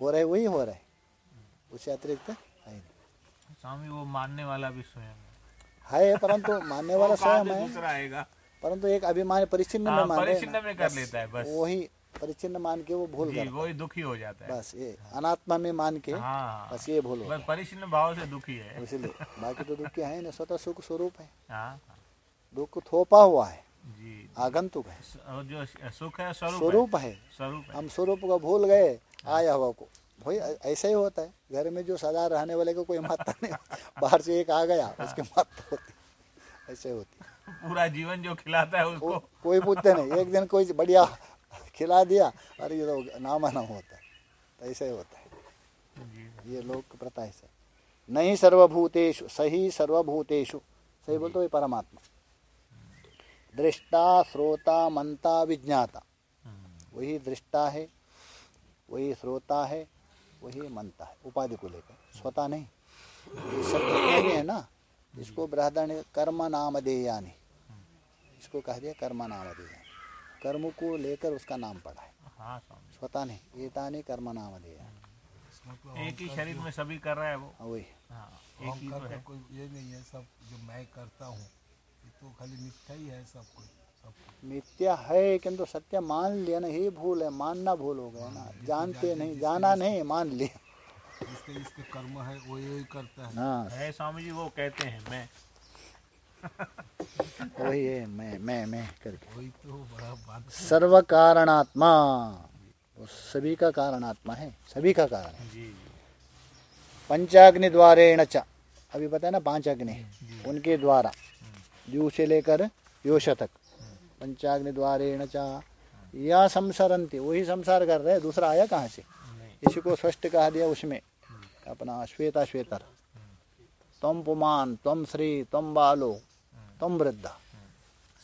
हो रहा वही हो रहा। उससे अतिरिक्त है नहीं। स्वामी वो मानने वाला भी स्वयं है। परंतु मानने वाला स्वयं है। परंतु एक अभिमान परिचिन्न में हाँ, मान परिचिन्न में कर लेता है, बस। वही परिचिन्न मान के वो भूल जी कर दुखी हो जाता है। बस ये अनात्मा में मान के हाँ बस ये भूल। हो बस परिचिन्न भाव से दुखी है। इसलिए बाकी तो दुख है ना स्वतः सुख स्वरूप है। हाँ हाँ, दुख थोपा हुआ है। जी। आगंतुक है। जो सुख है स्वरूप है। स्वरूप है। स्वरूप हम स्वरूप को भूल गए आया हुआ को। भाई ऐसा ही होता है। घर में जो सदा रहने वाले को कोई माता नहीं बाहर से एक आ गया उसकी माता होती। ऐसे होती। पूरा जीवन जो खिलाता है उसको। कोई पूछते नहीं एक दिन कोई बढ़िया खिला दिया, अरे ये तो नामा नाम होता है तो ऐसे होता है। ये लोग की प्रथा ऐसे नहीं सर्वभूतेषु, सही सर्वभूतेषु, सही बोलते वही परमात्मा। दृष्टा, श्रोता, मंता, विज्ञाता। वही दृष्टा है, वही श्रोता है, वही मनता है, उपाधि को लेकर। स्वतः नहीं। ये शब्द है ना इसको बृहदारण्य कर्म नाम देयानी, इसको कह दिया कर्म नाम देयानी। कर्म को लेकर उसका नाम पड़ा है। हाँ स्वामी। स्वतः नहीं एतानी कर्म नाम मतलब एक ही शरीर में सभी कर रहा है वो। हाँ, वही। हाँ एक ही तो है। कोई ये नहीं है सब जो मैं करता हूँ तो खाली मिथ्या ही है सब कुछ सब मिथ्या है किंतु सत्य मान लिया ना ही भूल है मानना भूल हो गया ना। जानते नहीं जाना नहीं मान लिया। जिसके जिसके कर्म है वो यही करता है। हाँ। है स्वामी जी वो कहते हैं मैं वही है मैं मैं मैं करके। वही तो बड़ा बात सर्व कारणात्मा वो सभी का कारणात्मा है सभी का कारण है। पंचाग्नि द्वारेण च। अभी पता है ना पाँच अग्नि उनके द्वारा। जू से लेकर योश तक पंचाग्नि द्वारेण च। या संसरंती वही संसार कर रहे दूसरा आया कहाँ से? इसी को स्पष्ट कहा दिया उसमें। अपना श्वेता श्वेतर। तम पुमान तम श्री तम बालो। तम वृद्धा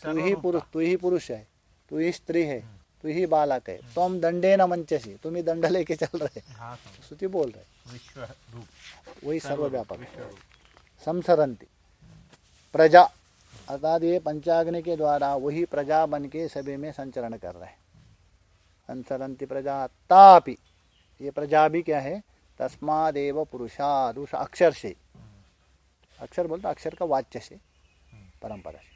तू ही पुरुष तू ही पुरुष है तू ही स्त्री है तू ही बालक है तुम दंडे न मंचसी तुम ही दंड लेके चल रहे हाँ। बोल रहे वही सर्वव्यापक। संसरंती। प्रजा अर्थात ये पंचाग्नि के द्वारा वही प्रजा बन के सभी में संचरण कर रहे हैं। संसरंती प्रजा तापि। ये प्रजा भी क्या है? तस्मादेव पुरुषाद उस अक्षर से अक्षर बोलते अक्षर का वाच्य से परंपरा। से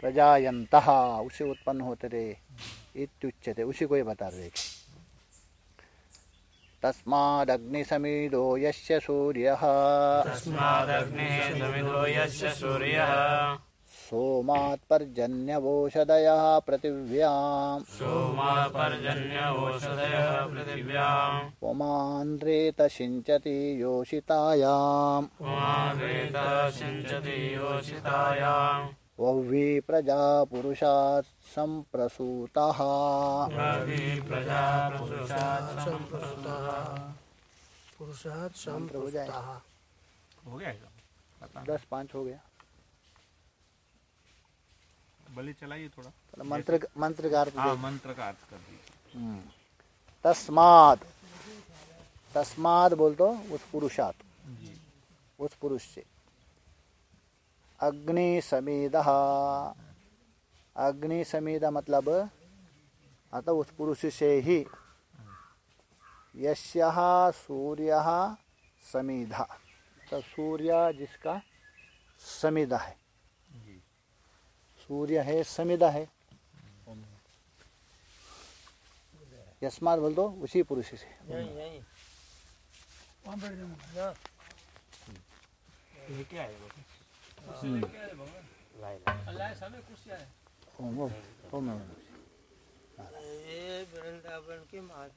प्रजायंत उसे उत्पन्न होते थे, इत्युच्यते, उसी को ये बता रहे थे। तस्मादग्निसमीदो यस्य सूर्यः। तस्मादग्निः समिधो यस्य सूर्यः। सोमात् पर्जन्यवोषधयः पृथिव्याम्। सोमापर्जन्यवोषधयः पृथिव्याम् योषितायाम्। पुमारेतः सिञ्चति योषितायाम्। वह्वी प्रजा पुरुषात् सम्प्रसूतः। पुरुषात् हो संप्रस्तः हो गया दस पाँच हो गया। बलि चलाइए थोड़ा। मंत्र मंत्र का अर्थ हाँ मंत्र का अर्थ कर दीजिए। हम्म। तस्माद। तस्माद बोल तो उस पुरुषात। उस पुरुष से। अग्नि समीद अग्नि समीद मतलब अतः उस पुरुष से ही। यस्य सूर्य समीध। तो सूर्य जिसका समिदा है। सूर्य है समिदा है। यस्मात बोल दो उसी पुरुष से।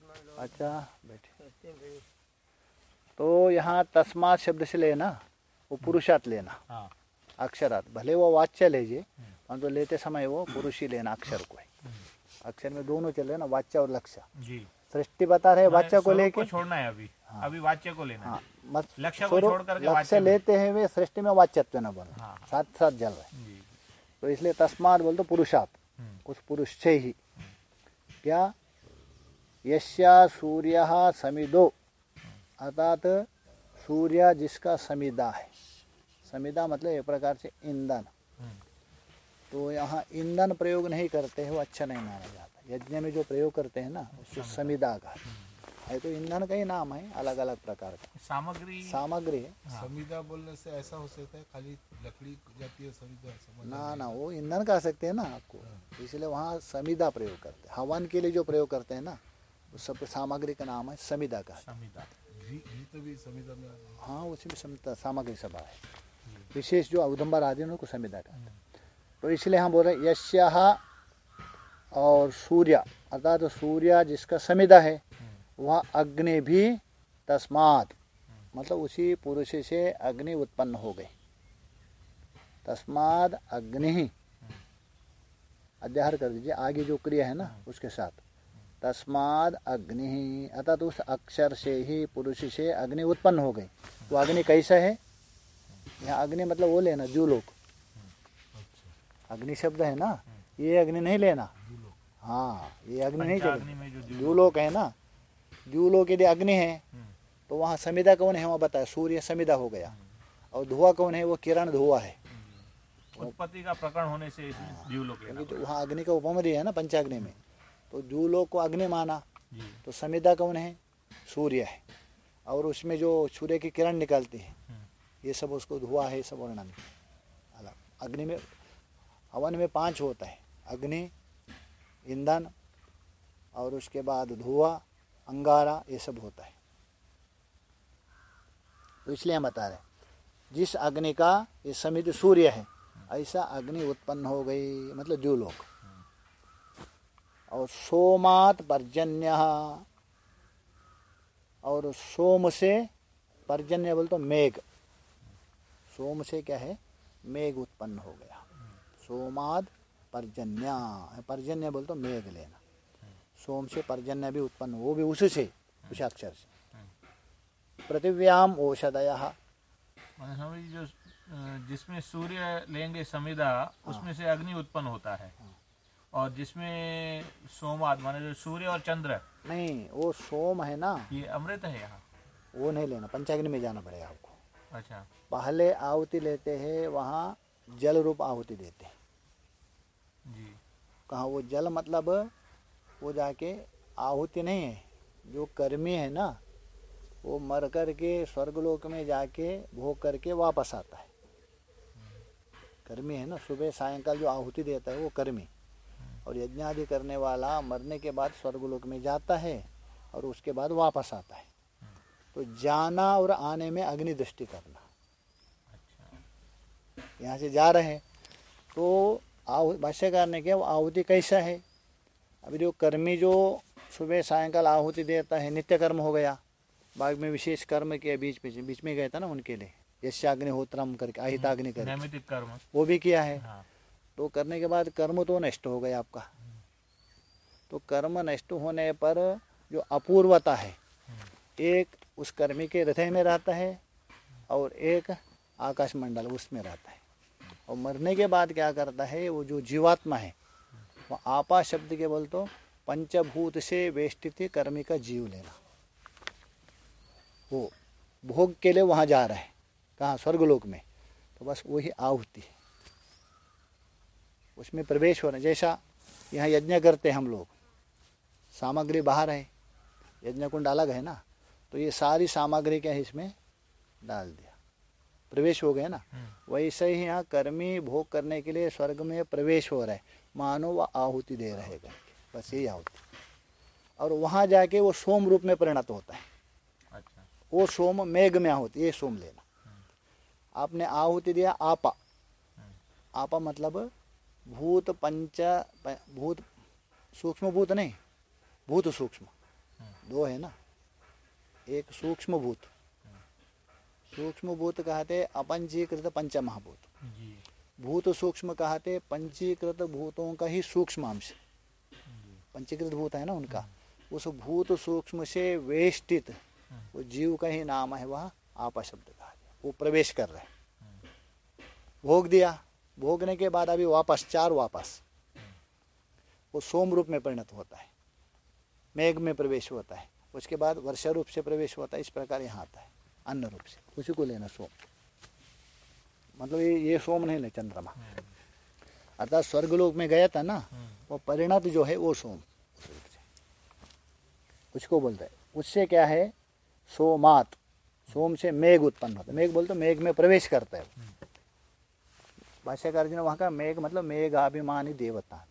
है? अच्छा बैठे। तो यहाँ तस्मात शब्द से लेना वो पुरुषात लेना। हाँ। अक्षरात भले वो वाच्य लीजिए परंतु लेते समय वो पुरुष ही लेना अक्षर को अक्षर में दोनों चल रहे ना वाच्य और लक्ष्य। जी। सृष्टि बता रहे वाच्य को लेके। छोड़ना है अभी। हाँ। अभी वाच्य को लेना हाँ। मत लक्ष्य को छोड़ करके लक्ष्य लेते हैं वे सृष्टि में वाच्यत्व न बनो। हाँ। साथ साथ जल रहे तो इसलिए तस्मात बोल तो पुरुषात। हम्म। उस पुरुष से ही। क्या? यश्या सूर्य समिदो। अर्थात सूर्य जिसका समिदा है। समिदा मतलब एक प्रकार से ईंधन। हम्म। तो यहाँ ईंधन प्रयोग नहीं करते हैं वो अच्छा नहीं माना जाता। यज्ञ में जो प्रयोग करते हैं ना उसको समिदा का है तो ईंधन का ही नाम है अलग अलग प्रकार का। सामग्री। सामग्री है। समिधा बोलने से ऐसा हो सकता है खाली लकड़ी जाती है समझ ना ना वो ईंधन कह सकते हैं ना आपको। इसलिए वहाँ समिदा प्रयोग करते हैं। हवन के लिए जो प्रयोग करते हैं ना उस सब सामग्री का नाम है समिदा का। घी तो में हाँ। उसमें समिता सामग्री सभा है। विशेष जो औदम्बर आदि उनको समिदा कहते हैं। तो इसलिए हम बोल रहे हैं यश्या और सूर्य, अर्थात सूर्य जिसका समिदा है, वह अग्नि भी तस्मात मतलब उसी पुरुष से अग्नि उत्पन्न हो गई। तस्माद अग्नि अध्याहार कर दीजिए, आगे जो क्रिया है ना, उसके साथ। तस्माद अग्नि अर्थात उस अक्षर से ही पुरुष से अग्नि उत्पन्न हो गई। वो अग्नि कैसा है? यहाँ अग्नि मतलब वो लेना जो लोग अग्नि शब्द है ना? ये अग्नि नहीं लेना। हाँ ये अग्नि नहीं चलेगी द्यूलोक- है ना? द्यूलोक यदि अग्नि है तो वहाँ समिधा कौन है? वहाँ बताया सूर्य समिधा हो गया। और धुआँ कौन है? वो किरण धुआँ है। उत्पत्ति का प्रकरण होने से द्यूलोक क्योंकि तो वहाँ अग्नि का उपम दिया है ना पंचाग्नि में। तो द्यूलोक को अग्नि माना। तो समिधा कौन है? सूर्य है। और उसमें जो सूर्य की किरण निकलती है हम्म, ये सब उसको धुआँ है सब वर्णन अलग अग्नि में हवन में पाँच होता है, अग्नि, ईंधन और उसके बाद धुआँ, अंगारा, ये सब होता है। तो इसलिए हम बता रहे हैं, जिस अग्नि का ये समित सूर्य है, ऐसा अग्नि उत्पन्न हो गई मतलब द्यूलोक और सोमात पर्जन्य, और सोम से पर्जन्य बोल तो मेघ। सोम से क्या है? मेघ उत्पन्न हो गया। सोमाद पर्जन्या। पर्जन्य बोल तो मेघ लेना। सोम से पर्जन्य भी उत्पन्न वो भी उससे उस अक्षर से। पृथिव्याम औषधय। जी जिसमें सूर्य लेंगे समिधा उसमें से अग्नि उत्पन्न होता है। और जिसमें सोमाद माने जो सूर्य और चंद्र। नहीं वो सोम है ना। ये अमृत है यहाँ। वो नहीं लेना पंचाग्नि में जाना पड़ेगा आपको। अच्छा। पहले आहुति लेते हैं वहाँ जल रूप आहुति देते हैं। कहाँ वो जल मतलब वो जाके आहुति नहीं है जो कर्मी है ना वो मर कर के स्वर्गलोक में जाके भोग करके वापस आता है। कर्मी है ना सुबह सायंकाल जो आहुति देता है वो कर्मी। और यज्ञ आदि करने वाला मरने के बाद स्वर्गलोक में जाता है और उसके बाद वापस आता है। तो जाना और आने में अग्नि दृष्टि करना। यहाँ से जा रहे हैं। तो आहु भाष्यकार ने किया वो आहुति कैसा है? अभी जो कर्मी जो सुबह सायंकाल आहुति देता है नित्य कर्म हो गया। बाग में विशेष कर्म किया बीच में बीच में गया था ना उनके लिए। यशाग्निहोत्रम करके अहिताग्नि करके। नैमितिक कर्म। वो भी किया है। हाँ। तो करने के बाद कर्म तो नष्ट हो गया आपका। तो कर्म नष्ट होने पर जो अपूर्वता है एक उस कर्मी के हृदय में रहता है और एक आकाश मंडल उसमें रहता है। और मरने के बाद क्या करता है, वो जो जीवात्मा है, वो आपा शब्द के बोल तो पंचभूत से वेष्टित कर्मी का जीव लेना। वो भोग के लिए वहाँ जा रहा है, कहाँ, स्वर्गलोक में। तो बस वही आहुति है। उसमें प्रवेश होना, जैसा यहाँ यज्ञ करते हैं हम लोग, सामग्री बाहर है यज्ञ कुंड अलग है ना तो ये सारी सामग्री क्या है इसमें डाल दिया। प्रवेश हो गए ना। वैसे ही यहाँ कर्मी भोग करने के लिए स्वर्ग में प्रवेश हो रहा है। मानो वह आहुति दे रहे करके बस यही आहुति। और वहाँ जाके वो सोम रूप में परिणत होता है। अच्छा। वो सोम मेघ में आहुति ये सोम लेना। आपने आहुति दिया आपा। आपा मतलब भूत पंच भूत सूक्ष्म भूत नहीं भूत सूक्ष्म। दो है ना। एक सूक्ष्म भूत। सूक्ष्म भूत कहते अपंजीकृत पंच महाभूत भूत सूक्ष्म कहते पंचीकृत भूतों का ही सूक्ष्म अंश पंचीकृत भूत है ना उनका? उस भूत सूक्ष्म से वेष्टित वो जीव का ही नाम है वह आपा शब्द कहा गया वो प्रवेश कर रहे भोग दिया। भोगने के बाद अभी वापस चार वापस। वो सोम रूप में परिणत होता है। मेघ में प्रवेश होता है। उसके बाद वर्षा रूप से प्रवेश होता है। इस प्रकार यहाँ आता है। अन्न रूप से, उसी को लेना सोम। मतलब ये ये सोम नहीं ले चंद्रमा। अर्थात स्वर्गलोक में गया था ना, वो परिणत जो है वो सोम। उस रूप से उसको बोलता है। उससे क्या है? सोमात। सोम से मेघ उत्पन्न होता है। मेघ बोलते मेघ में प्रवेश करता है। भाष्यकार जी ने वहाँ का मेघ मतलब मेघाभिमानी देवता।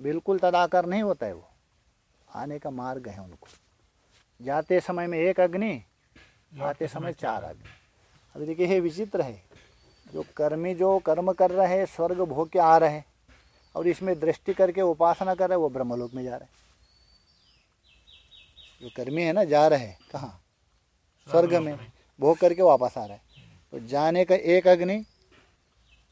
बिल्कुल तदाकर नहीं होता है वो। आने का मार्ग है उनको। जाते समय में एक अग्नि आते समय चार अग्नि अभी देखिए ये विचित्र है। जो कर्मी जो कर्म कर रहे हैं स्वर्ग भोग के आ रहे हैं और इसमें दृष्टि करके उपासना कर रहे हैं वो ब्रह्मलोक में जा रहे हैं। जो कर्मी है ना जा रहे हैं कहाँ? स्वर्ग में। भोग करके वापस आ रहे हैं। तो जाने का एक अग्नि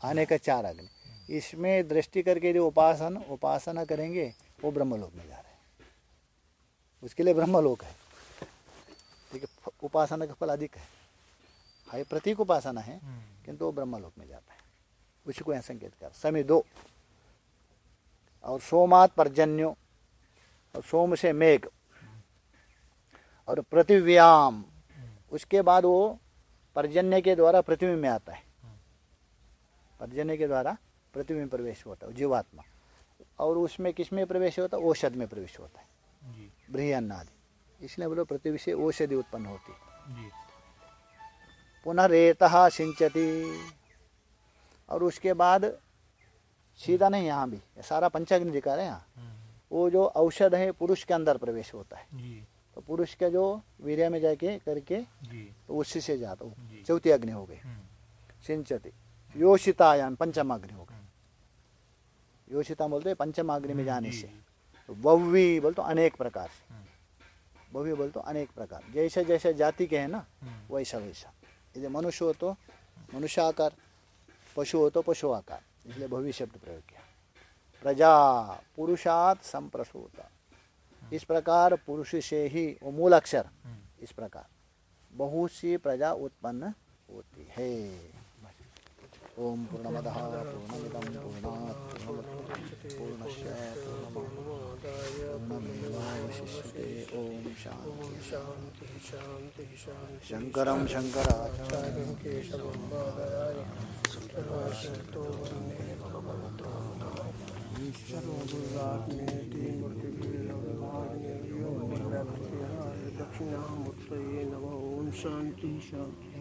आने का चार अग्नि। इसमें दृष्टि करके यदि उपासन उपासना करेंगे वो ब्रह्मलोक में जा रहे हैं। उसके लिए ब्रह्मलोक है। उपासना का फल अधिक है। हाई प्रतीक उपासना है किंतु वो ब्रह्मलोक में जाता है। उसी को यहाँ संकेत कर समय दो। और सोमात पर्जन्यो और सोम से मेघ और पृथ्व्याम। उसके बाद वो पर्जन्य के द्वारा पृथ्वी में आता है। पर्जन्य के द्वारा पृथ्वी में प्रवेश होता है जीवात्मा। और उसमें किसमें प्रवेश होता है? औषध में प्रवेश होता है। जी। बृहन्न आदि इसलिए बोलो पृथ्वी से औषधि उत्पन्न होती। पुनः रेतः सिंचती। और उसके बाद सीधा नहीं यहाँ भी। सारा पंचाग्नि दिखा रहे हैं यहाँ। हम्म, वो जो औषध है पुरुष के अंदर प्रवेश होता है। जी। तो पुरुष के जो वीर्य में जाके करके तो उसी से जाता वो चौथी अग्नि हो गई। हम्म, सिंचती। योषितायान पंचम अग्नि हो गई। योषिता बोलते पंचम अग्नि में जाने से। तो वव्वी बोलते अनेक प्रकार से। हम्म। वव्वी बोलते, अनेक प्रकार. जैसे जैसे जाति के है ना, वैसा वैसा. यदि मनुष्य हो तो मनुष्य आकार पशु हो तो पशु आकार इसलिए भव्य शब्द प्रयोग किया. प्रजा, पुरुषात संप्रसूता. इस प्रकार पुरुष से ही, वो मूल अक्षर। इस प्रकार. बहुत सी प्रजा उत्पन्न होती है. ओम पूर्णमदः पूर्णमिदं पूर्णात् पूर्णस्य पूर्णमेवावशिष्यते। ओम शांति शांति शांति शांति शंकरं शंकराचार्य आचार्यं केशवं वादराय सर्वाश्रतो वंदे भगवतो नमः। ॐ शान्तिः शान्तिः।